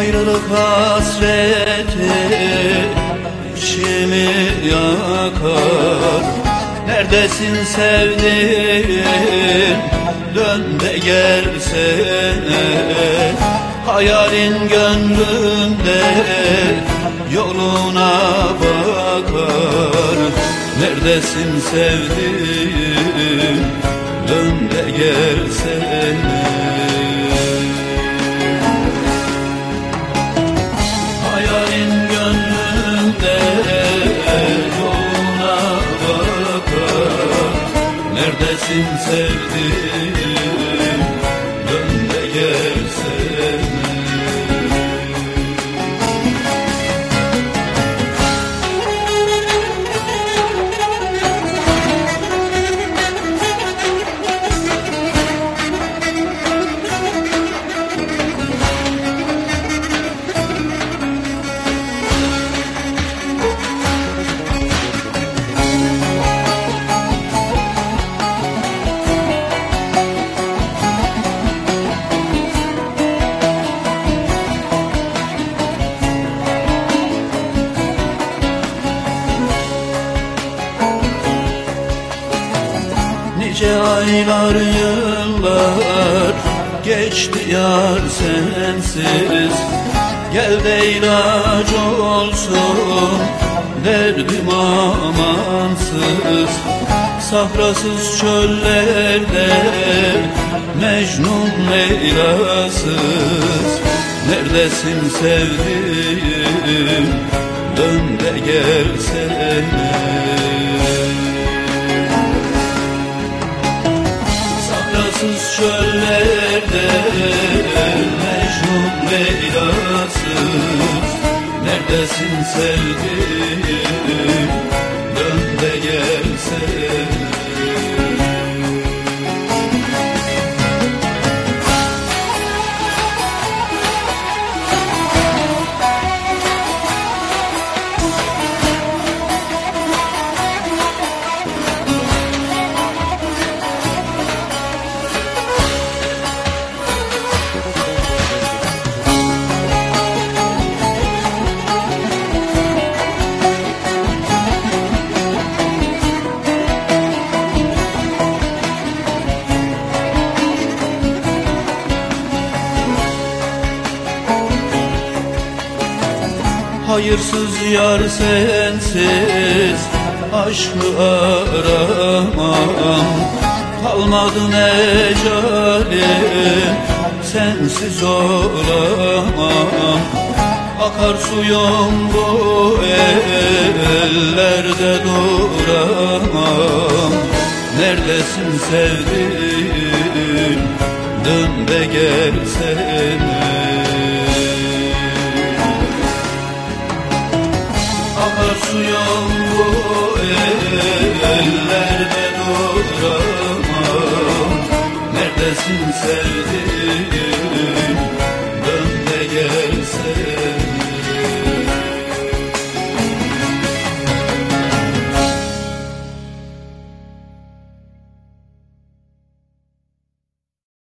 Ayrılık hasreti içimi yakar. Neredesin sevdiğim? Dön de gelsene. Hayalin gönlümde yoluna bakar. Neredesin sevdiğim? Dön de gelsene Neredesin sevdiğim Nice aylar yıllar geçti yar sensiz. Gel de ilaç olsun derdim amansız. Sahrasız çöllerde Mecnun Leyla'sız. Neredesin sevdiğim? Dön de gelsene Leyla'sız Neredesin sevdiğim? Dön de gelsene Hayırsız yar sensiz Aşkı aramam. Kalmadı mecalim Sensiz olamam. Akar suyum bu ellerde duramam. Neredesin sevdiğim? Dön de gelsene Suyum bu ellerde duramam Neredesin sevdiğim